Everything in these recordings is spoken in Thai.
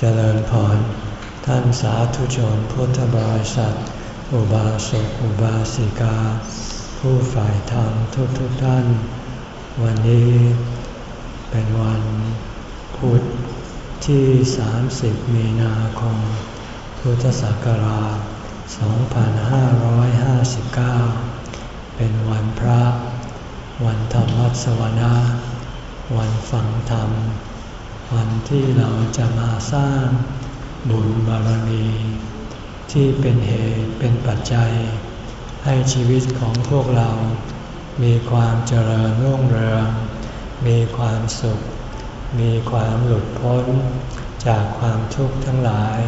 เจริญพร ท่านสาธุชนพุทธบริษัท อุบาสกอุบาสิกา ผู้ฝ่ายธรรมทุกทุกท่าน วันนี้เป็นวันพุธที่ 30 มีนาคม พุทธศักราช 2559 เป็นวันพระ วันธรรมวัสวนาวันฟังธรรม วันที่เราจะมาสร้างบุญบารมี ที่เป็นเหตุเป็นปัจจัย ให้ชีวิตของพวกเรา มีความเจริญรุ่งเรือง มีความสุข มีความหลุดพ้น จากความทุกข์ทั้งหลาย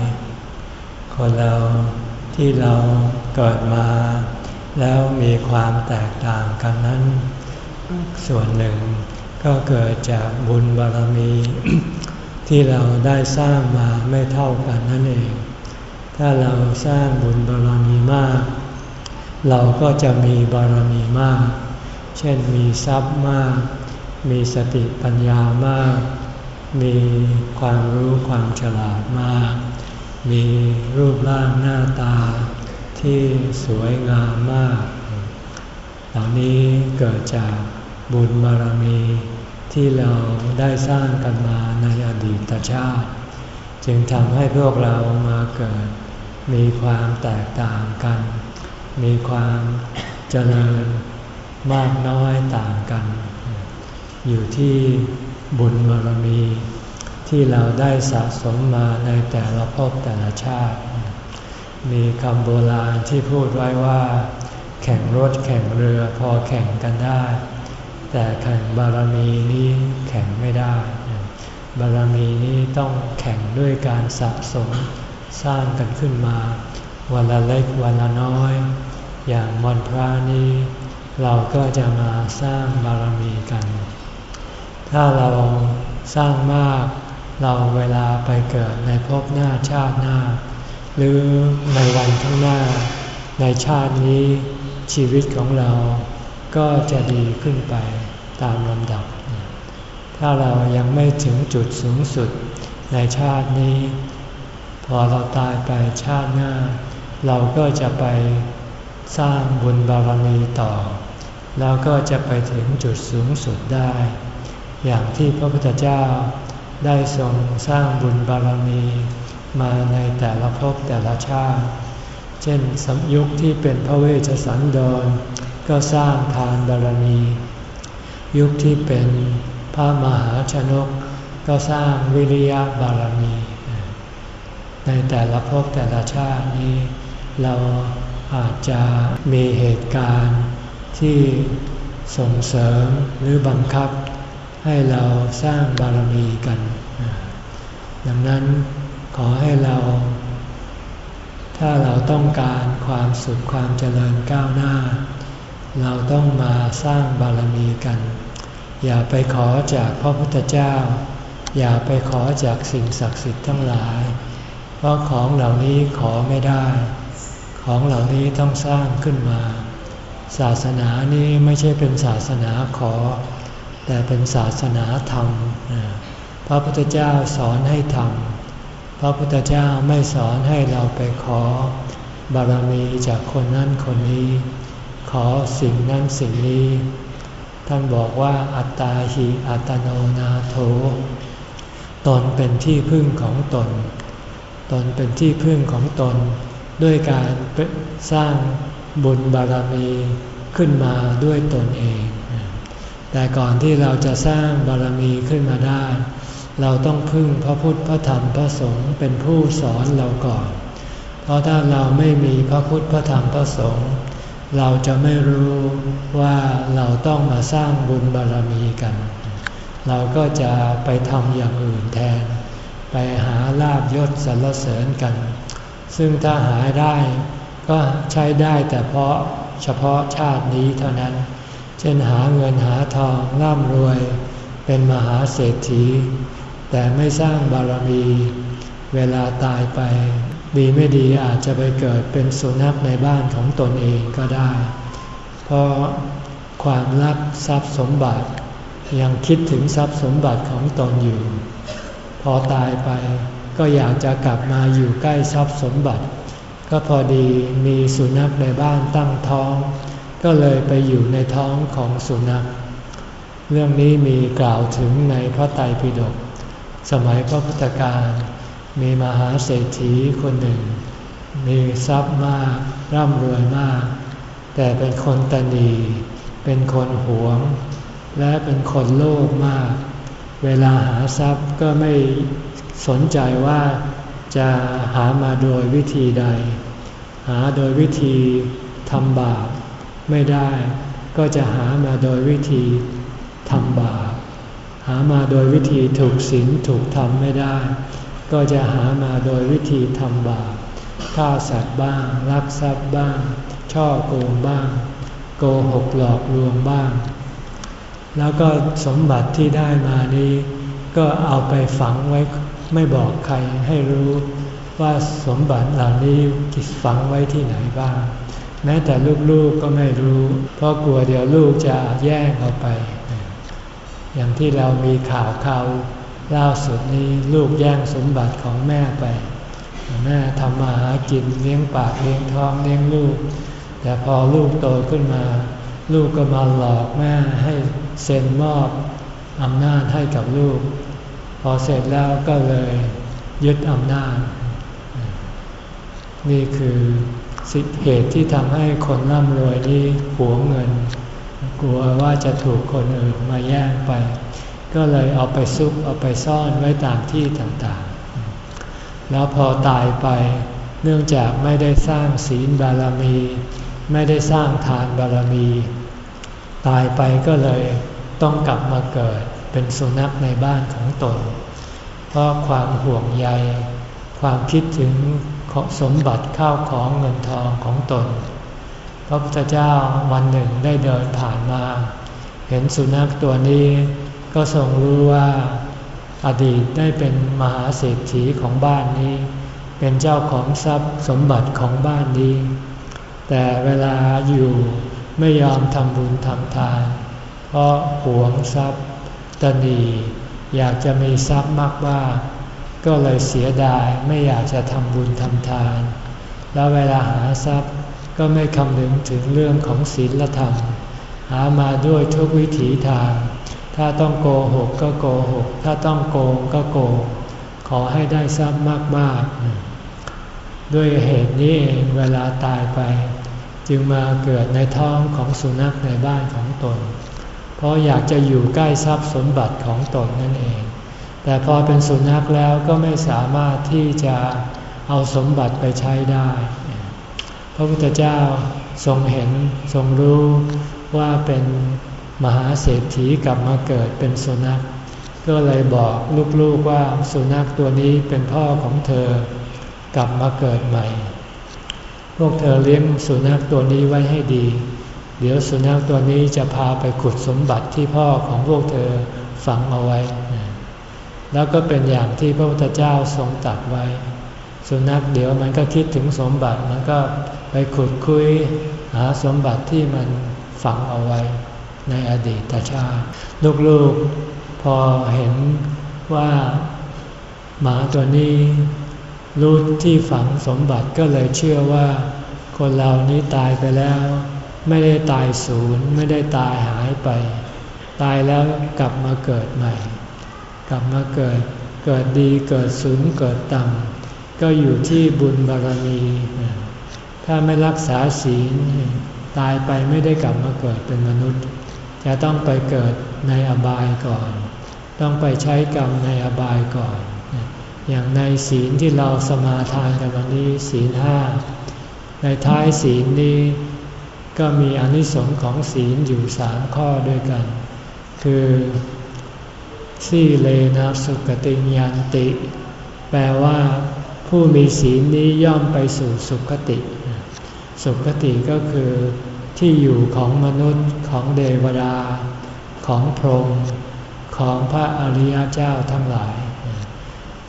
คนเราที่เราเกิดมา แล้วมีความแตกต่างกันนั้น ส่วนหนึ่ง ก็เกิดจากบุญบารมี ที่เราได้สร้างมาไม่เท่ากันนั่นเอง ถ้าเราสร้างบุญบารมีมาก เราก็จะมีบารมีมาก เช่นมีทรัพย์มาก มีสติปัญญามาก มีความรู้ความฉลาดมาก มีรูปร่างหน้าตาที่สวยงามมาก เหล่านี้เกิดจาก บุญบารมีที่เราได้สร้างกันมาในอดีตชาติ จึงทำให้พวกเรามาเกิด มีความแตกต่างกัน มีความเจริญมากน้อยต่างกัน อยู่ที่บุญบารมี ที่เราได้สะสมมาในแต่ละภพแต่ละชาติ มีคำโบราณที่พูดไว้ว่า แข่งรถแข่งเรือพอแข่งกันได้ แต่แข่งบารมีนี้แข่งไม่ได้ บารมีนี้ต้องแข่งด้วยการสะสมสร้างกันขึ้นมา วันละเล็กวันละน้อย อย่างวันพระนี้ เราก็จะมาสร้างบารมีกัน ถ้าเราสร้างมากเราเวลาไปเกิดในภพหน้าชาติหน้า หรือในวันข้างหน้า ในชาตินี้ชีวิตของเราก็จะดีขึ้นไป ตามลำดับ ถ้าเรายังไม่ถึงจุดสูงสุดในชาตินี้ พอเราตายไปชาติหน้า เราก็จะไปสร้างบุญบารมีต่อ แล้วก็จะไปถึงจุดสูงสุดได้ อย่างที่พระพุทธเจ้าได้ทรงสร้างบุญบารมีมาในแต่ละภพแต่ละชาติ เช่นสมยุคที่เป็นพระเวชสันดรก็สร้างทานบารมี ยุคที่เป็นพระมหาชนก ก็สร้างวิริยะบารมี ในแต่ละภพแต่ละชาตินี้ เราอาจจะมีเหตุการณ์ที่ส่งเสริมหรือบังคับ ให้เราสร้างบารมีกัน ดังนั้นขอให้เรา ถ้าเราต้องการความสุขความเจริญก้าวหน้า เราต้องมาสร้างบารมีกัน อย่าไปขอจากพระพุทธเจ้า อย่าไปขอจากสิ่งศักดิ์สิทธิ์ทั้งหลาย เพราะของเหล่านี้ขอไม่ได้ ของเหล่านี้ต้องสร้างขึ้นมา ศาสนานี้ไม่ใช่เป็นศาสนาขอ แต่เป็นศาสนาธรรม พระพุทธเจ้าสอนให้ทำพระพุทธเจ้าไม่สอนให้เราไปขอบารมีจากคนนั้นคนนี้ ขอสิ่งนั้นสิ่งนี้ ท่านบอกว่าอัตตาหิอัตโนนาโถ ตนเป็นที่พึ่งของตน ตนเป็นที่พึ่งของตน ด้วยการสร้างบุญบารมีขึ้นมาด้วยตนเอง แต่ก่อนที่เราจะสร้างบารมีขึ้นมาได้ เราต้องพึ่งพระพุทธพระธรรมพระสงฆ์เป็นผู้สอนเราก่อน เพราะถ้าเราไม่มีพระพุทธพระธรรมพระสงฆ์ เราจะไม่รู้ว่าเราต้องมาสร้างบุญบารมีกัน เราก็จะไปทำอย่างอื่นแทน ไปหาลาบยศสรรเสริญกัน ซึ่งถ้าหาได้ก็ใช้ได้แต่เพราะเฉพาะชาตินี้เท่านั้น เช่นหาเงินหาทองร่ำรวย เป็นมหาเศรษฐี แต่ไม่สร้างบารมี เวลาตายไป ดีไม่ดีอาจจะไปเกิดเป็นสุนัขในบ้านของตนเองก็ได้ เพราะความรักทรัพย์สมบัติ ยังคิดถึงทรัพย์สมบัติของตนอยู่ พอตายไปก็อยากจะกลับมาอยู่ใกล้ทรัพย์สมบัติ ก็พอดีมีสุนัขในบ้านตั้งท้อง ก็เลยไปอยู่ในท้องของสุนัข เรื่องนี้มีกล่าวถึงในพระไตรปิฎกสมัยพระพุทธการ มีมหาเศรษฐีคนหนึ่ง มีทรัพย์มากร่ำรวยมาก แต่เป็นคนตนีเป็นคนหวง และเป็นคนโลภมาก เวลาหาทรัพย์ก็ไม่สนใจว่าจะหามาโดยวิธีใด หาโดยวิธีทำบาปไม่ได้ก็จะหามาโดยวิธีทำบาปหามาโดยวิธีถูกศีลถูกธรรมไม่ได้ ก็จะหามาโดยวิธีทำบาปฆ่าสัตว์บ้างลักทรัพย์บ้าง ช่อโกงบ้าง โกหกหลอกลวงบ้าง แล้วก็สมบัติที่ได้มานี้ ก็เอาไปฝังไว้ไม่บอกใครให้รู้ว่าสมบัติเหล่านี้กิฝังไว้ที่ไหนบ้าง แม้แต่ลูกๆกก็ไม่รู้ เพราะกลัวเดี๋ยวลูกจะแย่งเอาไป อย่างที่เรามีข่าวข่าว ล่าสุดนี้ลูกแย่งสมบัติของแม่ไป แม่ทำมาหากินเลี้ยงปากเลี้ยงท้องเลี้ยงลูก แต่พอลูกโตขึ้นมา ลูกก็มาหลอกแม่ให้เซ็นมอบอำนาจให้กับลูก พอเสร็จแล้วก็เลยยึดอำนาจ นี่คือสิเหตุที่ทำให้คนร่ำรวยนี่หวงเงิน กลัวว่าจะถูกคนอื่นมาแย่งไป ก็เลยเอาไปซุกเอาไปซ่อนไว้ตามที่ต่างๆ แล้วพอตายไปเนื่องจากไม่ได้สร้างศีลบารมี ไม่ได้สร้างทานบารมี ตายไปก็เลยต้องกลับมาเกิดเป็นสุนัขในบ้านของตน เพราะความห่วงใย ความคิดถึงสมบัติข้าวของเงินทองของตน พระพุทธเจ้าวันหนึ่งได้เดินผ่านมา เห็นสุนัขตัวนี้ ก็ทรงรู้ว่าอดีตได้เป็นมหาเศรษฐีของบ้านนี้ เป็นเจ้าของทรัพย์สมบัติของบ้านนี้ แต่เวลาอยู่ไม่ยอมทำบุญทำทาน เพราะหวงทรัพย์ตนีอยากจะมีทรัพย์มากว่าก็เลยเสียดายไม่อยากจะทำบุญทำทาน แล้วเวลาหาทรัพย์ก็ไม่คำนึงถึงเรื่องของศีลธรรม หามาด้วยทุกวิถีทาง ถ้าต้องโกหกก็โกหก ถ้าต้องโกงก็โกง ขอให้ได้ทรัพย์มากๆ ด้วยเหตุนี้เองเวลาตายไป จึงมาเกิดในท้องของสุนัขในบ้านของตน เพราะอยากจะอยู่ใกล้ทรัพย์สมบัติของตนนั่นเอง แต่พอเป็นสุนัขแล้วก็ไม่สามารถที่จะเอาสมบัติไปใช้ได้ พระพุทธเจ้าทรงเห็นทรงรู้ว่าเป็น มหาเศรษฐีกลับมาเกิดเป็นสุนัข ก็เลยบอกลูกๆว่าสุนัขตัวนี้เป็นพ่อของเธอกลับมาเกิดใหม่ พวกเธอเลี้ยงสุนัขตัวนี้ไว้ให้ดี เดี๋ยวสุนัขตัวนี้จะพาไปขุดสมบัติที่พ่อของพวกเธอฝังเอาไว้ แล้วก็เป็นอย่างที่พระพุทธเจ้าทรงตัดไว้ สุนัขเดี๋ยวมันก็คิดถึงสมบัติมันก็ไปขุดคุยหาสมบัติที่มันฝังเอาไว้ ในอดีตชาติ ลูกๆพอเห็นว่าหมาตัวนี้รู้ที่ฝังสมบัติก็เลยเชื่อว่า คนเรานี้ตายไปแล้ว ไม่ได้ตายศูนย์ไม่ได้ตายหายไป ตายแล้วกลับมาเกิดใหม่ กลับมาเกิดเกิดดีเกิดสูงเกิดต่ำก็อยู่ที่บุญบารมี ถ้าไม่รักษาศีลตายไปไม่ได้กลับมาเกิดเป็นมนุษย์ จะต้องไปเกิดในอบายก่อน ต้องไปใช้กรรมในอบายก่อน อย่างในศีลที่เราสมาทานกันวันนี้ศีลห้าในท้ายศีลนี้ก็มีอนิสงค์ของศีลอยู่สามข้อด้วยกัน คือสีเลนะสุกติยันติ แปลว่าผู้มีศีลนี้ย่อมไปสู่สุคติ สุคติก็คือ ที่อยู่ของมนุษย์ของเดวดา ของพรหมของพระอริยเจ้าทั้งหลาย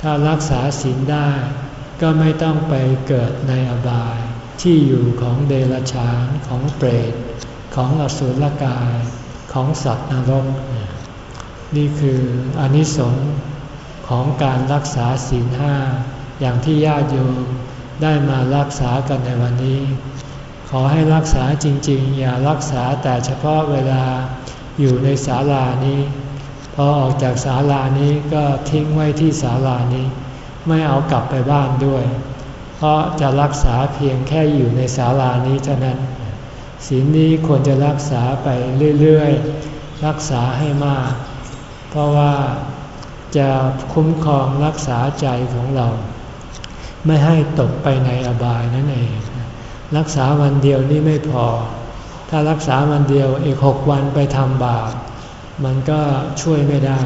ถ้ารักษาศีลได้ก็ไม่ต้องไปเกิดในอบาย ที่อยู่ของเดรัจฉานของเปรต ของอสุรกาย ของสัตว์นรก นี่คืออนิสงค์ของการรักษาศีลห้าอย่างที่ญาติโยมได้มารักษากันในวันนี้ ขอให้รักษาจริง ๆ อย่ารักษาแต่เฉพาะเวลาอยู่ในศาลานี้พอออกจากศาลานี้ก็ทิ้งไว้ที่ศาลานี้ ไม่เอากลับไปบ้านด้วย เพราะจะรักษาเพียงแค่อยู่ในศาลานี้เท่านั้นศีลนี้ควรจะรักษาไปเรื่อยๆ รักษาให้มาก เพราะว่าจะคุ้มครองรักษาใจของเรา ไม่ให้ตกไปในอบายนั่นเอง รักษาวันเดียวนี่ไม่พอ ถ้ารักษาวันเดียวอีกหกวันไปทำบาปมันก็ช่วยไม่ได้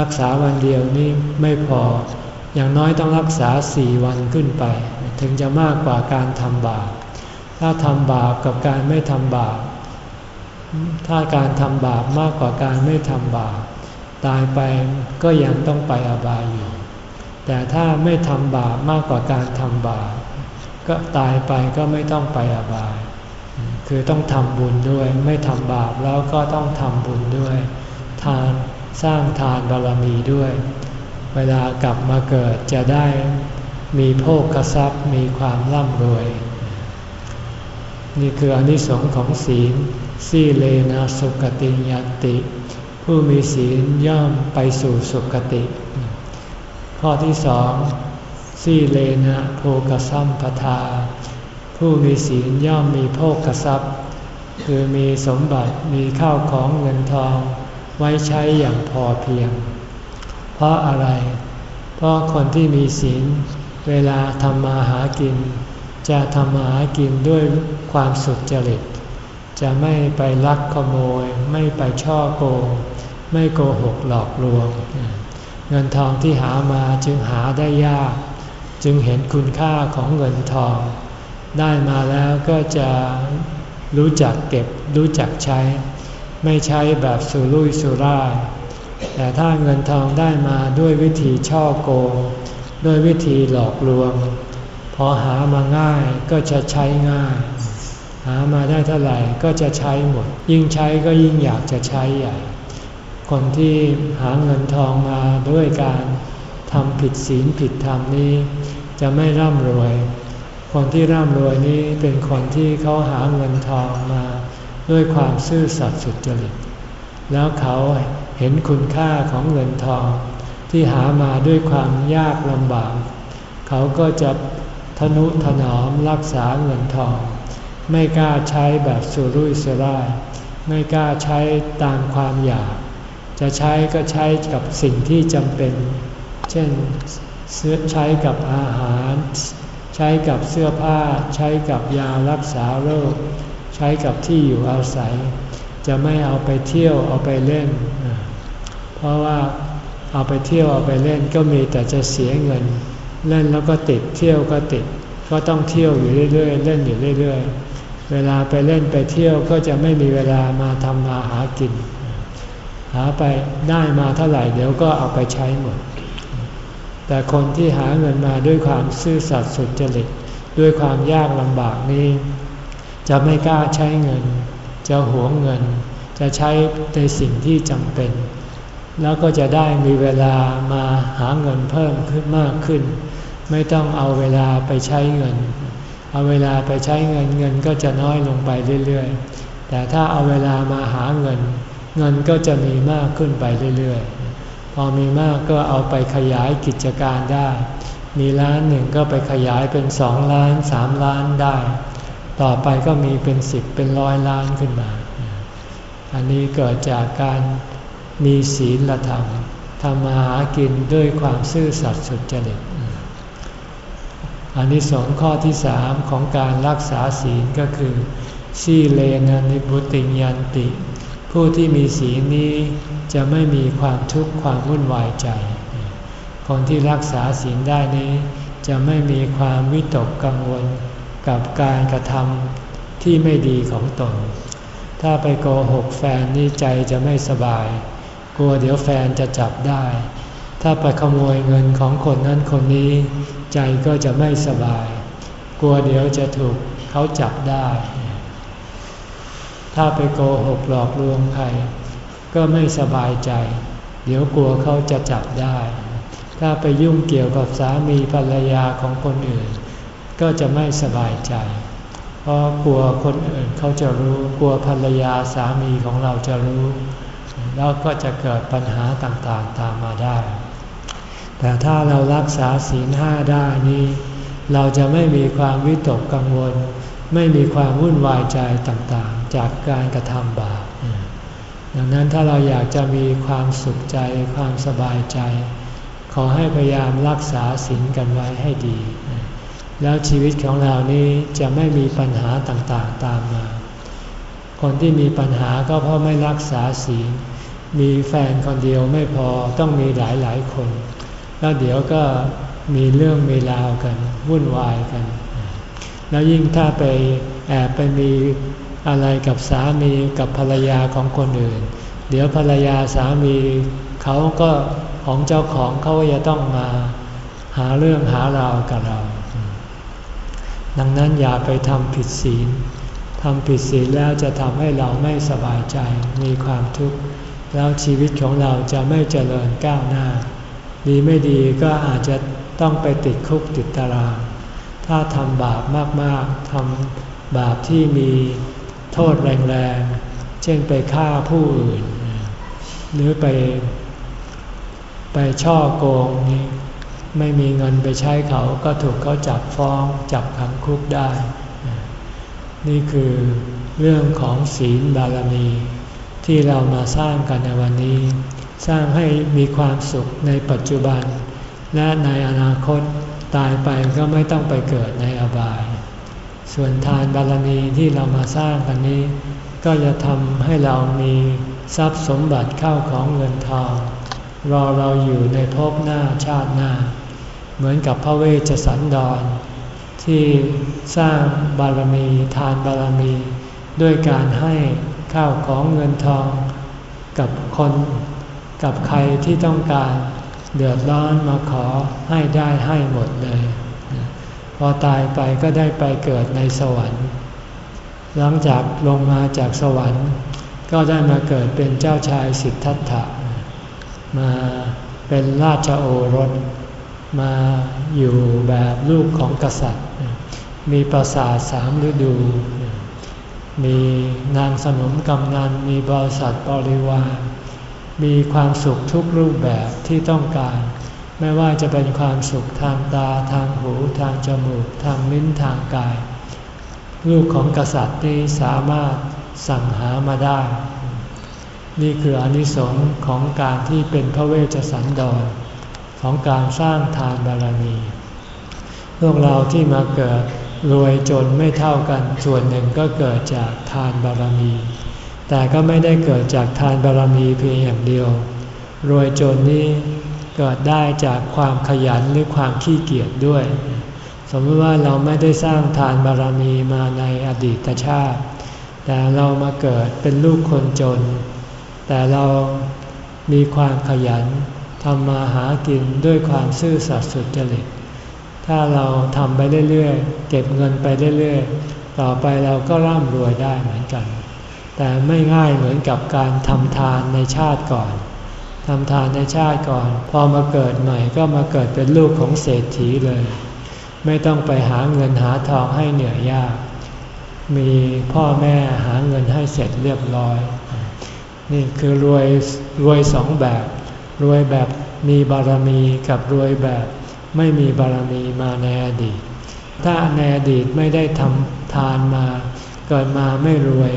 รักษาวันเดียวนี่ไม่พอ อย่างน้อยต้องรักษาสี่วันขึ้นไป ถึงจะมากกว่าการทำบาปถ้าทำบาปกับการไม่ทำบาปถ้าการทำบาปมากกว่าการไม่ทำบาปตายไปก็ยังต้องไปอบายอยู่ แต่ถ้าไม่ทำบาปมากกว่าการทำบาป ก็ตายไปก็ไม่ต้องไปอบาย คือต้องทำบุญด้วย ไม่ทำบาปแล้วก็ต้องทำบุญด้วย ทานสร้างทานบารมีด้วย เวลากลับมาเกิดจะได้มีโภคทรัพย์มีความร่ำรวย นี่คืออนิสงส์ของศีลสีเลนะสุกติยติ ผู้มีศีลย่อมไปสู่สุกติ ข้อที่สอง สีเลนะโภกสัมปทา ผู้มีศีลย่อมมีโภกทรัพย์ คือมีสมบัติมีข้าวของเงินทองไว้ใช้อย่างพอเพียง เพราะอะไร เพราะคนที่มีศีลเวลาทำมาหากิน จะทำมาหากินด้วยความสุจริต จะไม่ไปลักขโมย ไม่ไปช่อโกง ไม่โกหกหลอกลวง เงินทองที่หามาจึงหาได้ยาก จึงเห็นคุณค่าของเงินทอง ได้มาแล้วก็จะรู้จักเก็บรู้จักใช้ ไม่ใช้แบบสุรุ่ยสุร่าย แต่ถ้าเงินทองได้มาด้วยวิธีช่อโกง ด้วยวิธีหลอกลวง พอหามาง่ายก็จะใช้ง่าย หามาได้เท่าไหร่ก็จะใช้หมด ยิ่งใช้ก็ยิ่งอยากจะใช้ใหญ่ คนที่หาเงินทองมาด้วยการทำผิดศีลผิดธรรมนี้ จะไม่ร่ำรวย คนที่ร่ำรวยนี้เป็นคนที่เขาหาเงินทองมาด้วยความซื่อสัตย์สุจริต แล้วเขาเห็นคุณค่าของเงินทอง ที่หามาด้วยความยากลำบาก เขาก็จะทนุถนอมรักษาเงินทอง ไม่กล้าใช้แบบสุรุ่ยสุร่าย ไม่กล้าใช้ตามความอยาก จะใช้ก็ใช้กับสิ่งที่จำเป็น เช่น ซื้อใช้กับอาหาร ใช้กับเสื้อผ้า ใช้กับยารักษาโรค ใช้กับที่อยู่อาศัย จะไม่เอาไปเที่ยวเอาไปเล่น เพราะว่าเอาไปเที่ยวเอาไปเล่นก็มีแต่จะเสียเงิน เล่นแล้วก็ติดเที่ยวก็ติด ก็ต้องเที่ยวอยู่เรื่อยๆ เล่นอยู่เรื่อยๆ เวลาไปเล่นไปเที่ยวก็จะไม่มีเวลามาทำมาหากิน หาไปได้มาเท่าไหร่เดี๋ยวก็เอาไปใช้หมด แต่คนที่หาเงินมาด้วยความซื่อสัตย์สุจริตด้วยความยากลำบากนี้ จะไม่กล้าใช้เงิน จะหวงเงิน จะใช้ในสิ่งที่จำเป็น แล้วก็จะได้มีเวลามาหาเงินเพิ่มขึ้นมากขึ้น ไม่ต้องเอาเวลาไปใช้เงิน เอาเวลาไปใช้เงินเงินก็จะน้อยลงไปเรื่อยๆ แต่ถ้าเอาเวลามาหาเงิน เงินก็จะมีมากขึ้นไปเรื่อยๆ อมีมากก็เอาไปขยายกิจการได้ มีล้านหนึ่งก็ไปขยายเป็นสองล้านสามล้านได้ ต่อไปก็มีเป็นสิบเป็นร้อยล้านขึ้นมา อันนี้เกิดจากการมีศีลธรรมทำมาหากินด้วยความซื่อสัตย์สุจริตอันนี้สองข้อที่สามของการรักษาศีลก็คือ สีเลนะนิบุติยันติ ผู้ที่มีศีลนี้ จะไม่มีความทุกข์ความวุ่นวายใจ คนที่รักษาศีลได้นี้ จะไม่มีความวิตกกังวลกับการกระทำที่ไม่ดีของตน ถ้าไปโกหกแฟนนี่ใจจะไม่สบาย กลัวเดี๋ยวแฟนจะจับได้ ถ้าไปขโมยเงินของคนนั้นคนนี้ ใจก็จะไม่สบาย กลัวเดี๋ยวจะถูกเขาจับได้ ถ้าไปโกหกหลอกลวงใคร ก็ไม่สบายใจ เดี๋ยวกลัวเขาจะจับได้ ถ้าไปยุ่งเกี่ยวกับสามีภรรยาของคนอื่น ก็จะไม่สบายใจ เพราะกลัวคนอื่นเขาจะรู้กลัวภรรยาสามีของเราจะรู้ แล้วก็จะเกิดปัญหาต่างๆตามมาได้ แต่ถ้าเรารักษาศีลห้าได้นี้ เราจะไม่มีความวิตกกังวล ไม่มีความวุ่นวายใจต่างๆ จากการกระทำบาป ดังนั้นถ้าเราอยากจะมีความสุขใจความสบายใจ ขอให้พยายามรักษาศีลกันไว้ให้ดี แล้วชีวิตของเรานี้จะไม่มีปัญหาต่างๆตามมา คนที่มีปัญหาก็เพราะไม่รักษาศีล มีแฟนคนเดียวไม่พอต้องมีหลายๆคน แล้วเดี๋ยวก็มีเรื่องมีราวกัน วุ่นวายกัน แล้วยิ่งถ้าไปแอบไปมี อะไรกับสามีกับภรรยาของคนอื่น เดี๋ยวภรรยาสามีเขาก็ของเจ้าของเขาจะต้องมาหาเรื่องหาราวกับเรา ดังนั้นอย่าไปทำผิดศีลทำผิดศีลแล้วจะทำให้เราไม่สบายใจมีความทุกข์แล้วชีวิตของเราจะไม่เจริญก้าวหน้า ดีไม่ดีก็อาจจะต้องไปติดคุกติดตาราง ถ้าทำบาปมากๆทำบาปที่มี โทษแรงๆ เช่นไปฆ่าผู้อื่น หรือไป ไปช่อโกงนี่ไม่มีเงินไปใช้เขาก็ถูกเขาจับฟ้องจับขังคุกได้ นี่คือเรื่องของศีลบารมี ที่เรามาสร้างกันในวันนี้ สร้างให้มีความสุขในปัจจุบัน และในอนาคตตายไปก็ไม่ต้องไปเกิดในอบาย ส่วนทานบารมีที่เรามาสร้างกันนี้ ก็จะทำให้เรามีทรัพย์สมบัติเข้าของเงินทองรอเราอยู่ในภพหน้าชาติหน้า เหมือนกับพระเวชสันดร ที่สร้างบารมีทานบารมี ด้วยการให้ข้าวของเงินทอง กับคนกับใครที่ต้องการเดือดร้อนมาขอให้ได้ให้หมดเลย พอตายไปก็ได้ไปเกิดในสวรรค์ หลังจากลงมาจากสวรรค์ ก็ได้มาเกิดเป็นเจ้าชายสิทธัตถะ มาเป็นราชโอรส มาอยู่แบบลูกของกษัตริย์ มีปราสาทสามฤดู มีนางสนมกำนัน มีบริษัทบริวาร มีความสุขทุกรูปแบบที่ต้องการ ไม่ว่าจะเป็นความสุขทางตาทางหูทางจมูก ทางลิ้นทางกาย ลูกของกษัตริย์นี้สามารถสั่งหามาได้ นี่คืออนิสงส์ของการที่เป็นพระเวชสันดร ของการสร้างทานบารมี พวกเราที่มาเกิดรวยจนไม่เท่ากันส่วนหนึ่งก็เกิดจากทานบารมี แต่ก็ไม่ได้เกิดจากทานบารมีเพียงอย่างเดียว รวยจนนี้ เกิดได้จากความขยันหรือความขี้เกียจด้วย สมมติว่าเราไม่ได้สร้างทานบารมีมาในอดีตชาติ แต่เรามาเกิดเป็นลูกคนจน แต่เรามีความขยันทำมาหากินด้วยความซื่อสัตย์สุจริต ถ้าเราทำไปเรื่อยๆ เก็บเงินไปเรื่อยๆ ต่อไปเราก็ร่ำรวยได้เหมือนกัน แต่ไม่ง่ายเหมือนกับการทำทานในชาติก่อน ทำทานในชาติก่อน พอมาเกิดใหม่ก็มาเกิดเป็นลูกของเศรษฐีเลย ไม่ต้องไปหาเงินหาทองให้เหนื่อยยาก มีพ่อแม่หาเงินให้เสร็จเรียบร้อย นี่คือรวยรวยสองแบบ รวยแบบมีบารมีกับรวยแบบไม่มีบารมีมาในอดีต ถ้าในอดีตไม่ได้ทำทานมาเกิดมาไม่รวย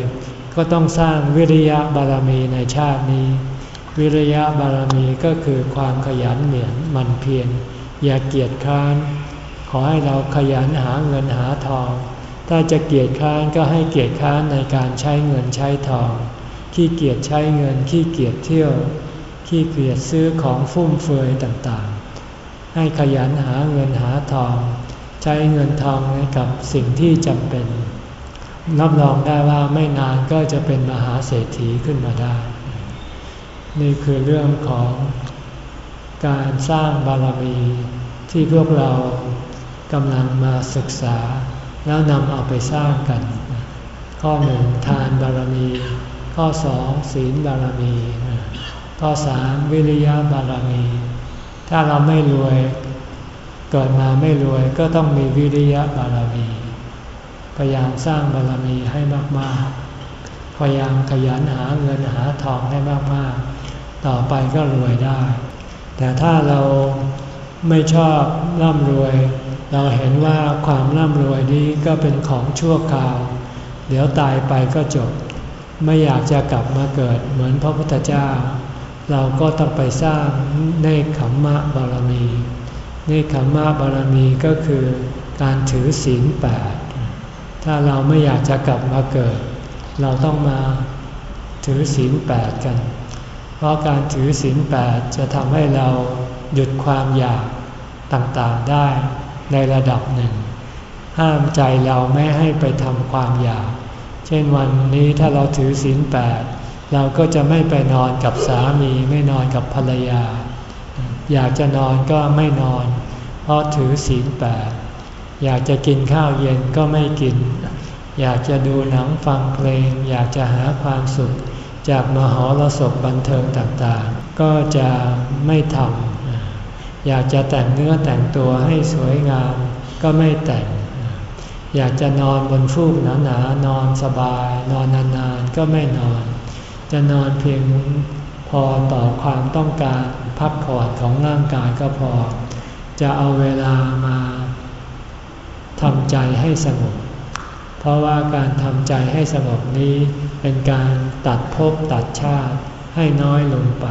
ก็ต้องสร้างวิริยะบารมีในชาตินี้ วิริยะบารมีก็คือความขยันเหนียนมันเพียรอย่าเกียจค้าน ขอให้เราขยันหาเงินหาทอง ถ้าจะเกียจค้านก็ให้เกียจค้านในการใช้เงินใช้ทอง ขี้เกียจใช้เงินขี้เกียจเที่ยว ขี้เกียจซื้อของฟุ่มเฟือยต่างๆ ให้ขยันหาเงินหาทอง ใช้เงินทองให้กับสิ่งที่จำเป็น รับรองได้ว่าไม่นานก็จะเป็นมหาเศรษฐีขึ้นมาได้ นี่คือเรื่องของการสร้างบารมีที่พวกเรากำลังมาศึกษา แล้วนำเอาไปสร้างกัน ข้อหนึ่งทานบารมี ข้อสองศีลบารมี ข้อสามวิริยะบารมี ถ้าเราไม่รวยเกิดมาไม่รวยก็ต้องมีวิริยะบารมีพยายามสร้างบารมีให้มากๆพยายามขยันหาเงินหาทองให้มากๆ ต่อไปก็รวยได้ แต่ถ้าเราไม่ชอบร่ำรวย เราเห็นว่าความร่ำรวยนี้ก็เป็นของชั่วคราว เดี๋ยวตายไปก็จบ ไม่อยากจะกลับมาเกิดเหมือนพระพุทธเจ้า เราก็ต้องไปสร้างเนคขมมะบารมีเนคขมมะบารมีก็คือการถือศีลแปดถ้าเราไม่อยากจะกลับมาเกิด เราต้องมาถือศีลแปดกันเราะการถือศีลแปดจะทำให้เราหยุดความอยากต่างๆได้ในระดับหนึ่ง ห้ามใจเราไม่ให้ไปทำความอยาก เช่นวันนี้ถ้าเราถือศีลแปดเราก็จะไม่ไปนอนกับสามีไม่นอนกับภรรยา อยากจะนอนก็ไม่นอน เพราะถือศีลแปดอยากจะกินข้าวเย็นก็ไม่กิน อยากจะดูหนังฟังเพลง อยากจะหาความสุข จากมหรสพบันเทิงต่างๆ ก็จะไม่ทำอยากจะแต่งเนื้อแต่งตัวให้สวยงามก็ไม่แต่ง อยากจะนอนบนฟูกหนาๆนอนสบาย นอนนานๆ ก็ไม่นอน จะนอนเพียงพอต่อความต้องการพักผ่อนของร่างกายก็พอ จะเอาเวลามาทำใจให้สงบ เพราะว่าการทำใจให้สงบนี้ เป็นการตัดภพตัดชาติให้น้อยลงไป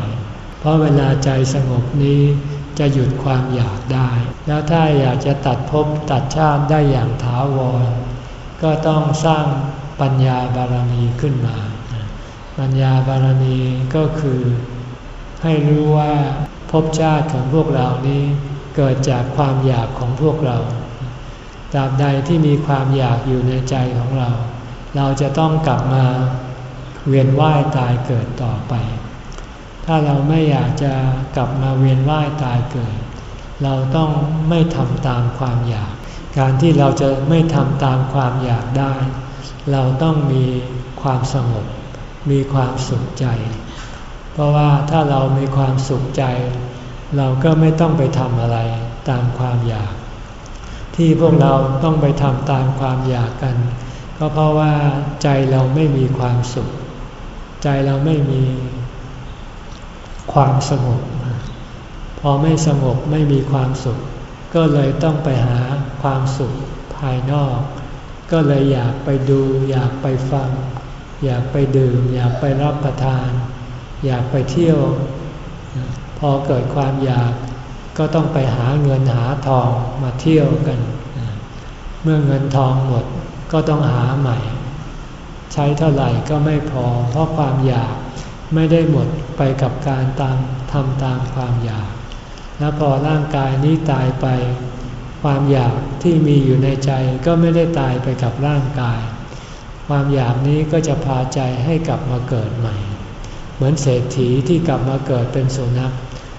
เพราะเวลาใจสงบนี้จะหยุดความอยากได้ แล้วถ้าอยากจะตัดภพตัดชาติได้อย่างถาวร ก็ต้องสร้างปัญญาบารมีขึ้นมา ปัญญาบารมีก็คือ ให้รู้ว่าภพชาติของพวกเรานี้เกิดจากความอยากของพวกเราตราบใดที่มีความอยากอยู่ในใจของเรา เราจะต้องกลับมา เวียนว่ายตายเกิดต่อไป ถ้าเราไม่อยากจะกลับมาเวียนว่ายตายเกิด เราต้องไม่ทำตามความอยาก การที่เราจะไม่ทำตามความอยากได้ เราต้องมีความสงบ มีความสุขใจ เพราะว่าถ้าเรามีความสุขใจ เราก็ไม่ต้องไปทำอะไรตามความอยาก ที่พวกเราต้องไปทำตามความอยากกัน ก็เพราะว่าใจเราไม่มีความสุข ใจเราไม่มีความสงบ พอไม่สงบไม่มีความสุข ก็เลยต้องไปหาความสุขภายนอก ก็เลยอยากไปดู อยากไปฟัง อยากไปดื่ม อยากไปรับประทาน อยากไปเที่ยว พอเกิดความอยากก็ต้องไปหาเงินหาทองมาเที่ยวกัน เมื่อเงินทองหมดก็ต้องหาใหม่ ใช้เท่าไหร่ก็ไม่พอ เพราะความอยากไม่ได้หมดไปกับการตามทำตามความอยาก แล้วพอร่างกายนี้ตายไป ความอยากที่มีอยู่ในใจก็ไม่ได้ตายไปกับร่างกาย ความอยากนี้ก็จะพาใจให้กลับมาเกิดใหม่ เหมือนเศรษฐีที่กลับมาเกิดเป็นสุนัข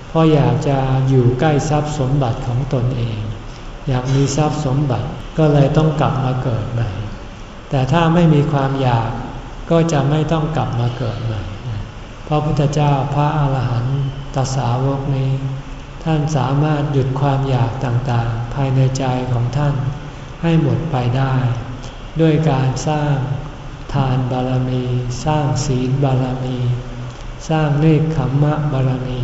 เพราะอยากจะอยู่ใกล้ทรัพย์สมบัติของตนเอง อยากมีทรัพย์สมบัติก็เลยต้องกลับมาเกิดใหม่ แต่ถ้าไม่มีความอยากก็จะไม่ต้องกลับมาเกิดใหม่เพราะพุทธเจ้าพระอาหารหันตสาวกนี้ ท่านสามารถหยุดความอยากต่างๆ ภายในใจของท่านให้หมดไปได้ ด้วยการสร้างทานบารมี สร้างศีลบารมี สร้างเนคขมมะบารมี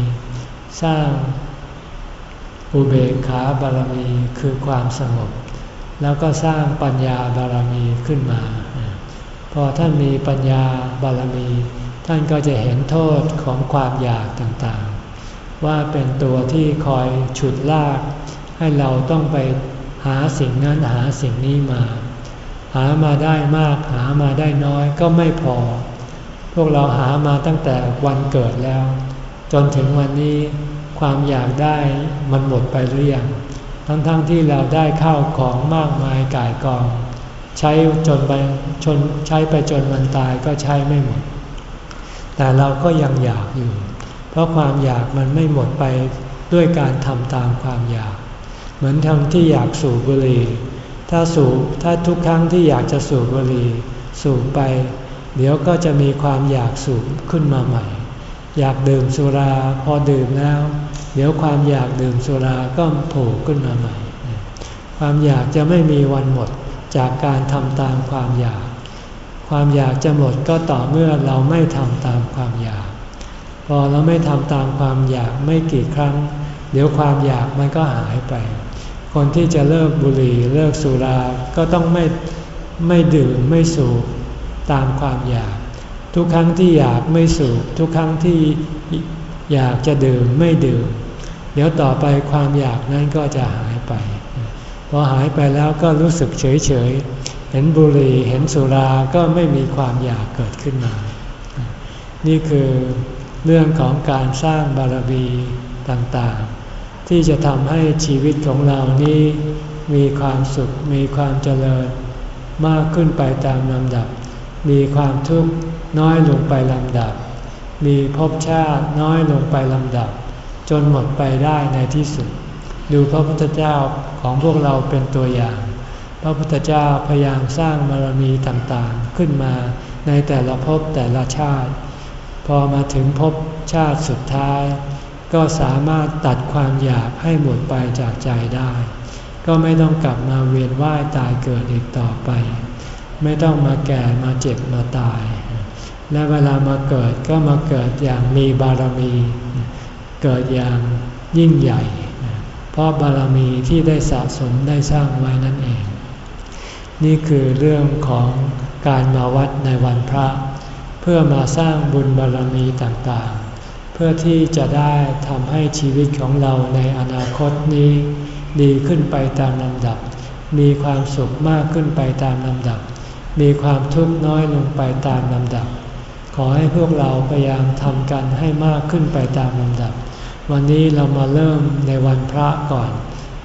สร้างอุเบกขาบารมีคือความสงบ แล้วก็สร้างปัญญาบารมีขึ้นมา พอท่านมีปัญญาบารมี ท่านก็จะเห็นโทษของความอยากต่างๆ ว่าเป็นตัวที่คอยฉุดลาก ให้เราต้องไปหาสิ่งนั้นหาสิ่งนี้มา หามาได้มากหามาได้น้อยก็ไม่พอ พวกเราหามาตั้งแต่วันเกิดแล้ว จนถึงวันนี้ความอยากได้มันหมดไปหรือยัง ทั้งๆทที่เราได้ข้าวของมากมายก่ายกอง ใช้จนไปชนใช้ไปจนวันตายก็ใช้ไม่หมด แต่เราก็ยังอยากอยู่ เพราะความอยากมันไม่หมดไปด้วยการทำตามความอยาก เหมือนทำที่อยากสูบบุหรี่ถ้าสูบถ้าทุกครั้งที่อยากจะสูบบุหรี่สูบไป เดี๋ยวก็จะมีความอยากสูบขึ้นมาใหม่ อยากดื่มสุราพอดื่มแล้ว ดี๋ยวความอยากดื่มสุราก็โผล่ขึ้นมาใหม่ ความอยากจะไม่มีวันหมดจากการทำตามความอยาก ความอยากจะหมดก็ต่อเมื่อเราไม่ทำตามความอยาก พอเราไม่ทำตามความอยากไม่กี่ครั้ง เดี๋ยวความอยากมันก็หายไป คนที่จะเลิกบุหรี่เลิกสุราก็ต้องไม่ไม่ดื่มไม่สูบตามความอยาก ทุกครั้งที่อยากไม่สูบทุกครั้งที่อยากจะดื่มไม่ดื่ม ดี๋ยวต่อไปความอยากนั้นก็จะหายไป พอหายไปแล้วก็รู้สึกเฉยเฉยเห็นบุหรี่เห็นสุราก็ไม่มีความอยากเกิดขึ้นมา นี่คือเรื่องของการสร้างบารมีต่างๆ ที่จะทำให้ชีวิตของเรานี้มีความสุขมีความเจริญมากขึ้นไปตามลำดับ มีความทุกข์น้อยลงไปลำดับ มีภพชาติน้อยลงไปลำดับ จนหมดไปได้ในที่สุด ดูพระพุทธเจ้าของพวกเราเป็นตัวอย่าง พระพุทธเจ้าพยายามสร้างบารมีต่างๆ ขึ้นมาในแต่ละภพแต่ละชาติ พอมาถึงภพชาติสุดท้าย ก็สามารถตัดความอยากให้หมดไปจากใจได้ ก็ไม่ต้องกลับมาเวียนว่ายตายเกิดอีกต่อไป ไม่ต้องมาแก่มาเจ็บมาตาย และเวลามาเกิดก็มาเกิดอย่างมีบารมี เกิดอย่างยิ่งใหญ่ เพราะบารมีที่ได้สะสมได้สร้างไว้นั่นเอง นี่คือเรื่องของการมาวัดในวันพระ เพื่อมาสร้างบุญบารมีต่างๆ เพื่อที่จะได้ทำให้ชีวิตของเราในอนาคตนี้ ดีขึ้นไปตามลำดับ มีความสุขมากขึ้นไปตามลำดับ มีความทุกข์น้อยลงไปตามลำดับ ขอให้พวกเราพยายามทำกันให้มากขึ้นไปตามลำดับ วันนี้เรามาเริ่มในวันพระก่อน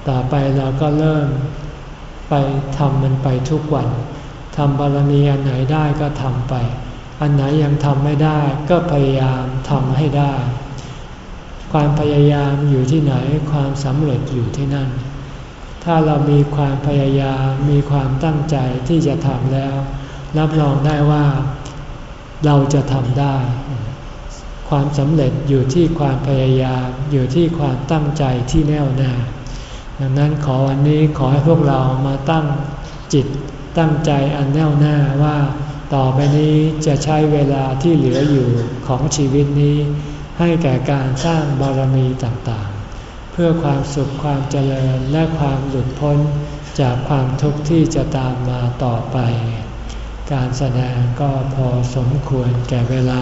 ต่อไปเราก็เริ่มไปทำมันไปทุกวันทำบารมีอันไหนได้ก็ทำไป อันไหนยังทำไม่ได้ก็พยายามทำให้ได้ ความพยายามอยู่ที่ไหนความสำเร็จอยู่ที่นั่น ถ้าเรามีความพยายามมีความตั้งใจที่จะทำแล้ว รับรองได้ว่าเราจะทำได้ ความสำเร็จอยู่ที่ความพยายามอยู่ที่ความตั้งใจที่แน่วแน่ดังนั้นขอวันนี้ขอให้พวกเรามาตั้งจิตตั้งใจอันแน่วแน่ว่า ต่อไปนี้จะใช้เวลาที่เหลืออยู่ของชีวิตนี้ ให้แก่การสร้างบารมีต่างๆ เพื่อความสุขความเจริญและความหลุดพ้นจากความทุกข์ที่จะตามมาต่อไป การแสดงก็พอสมควรแก่เวลา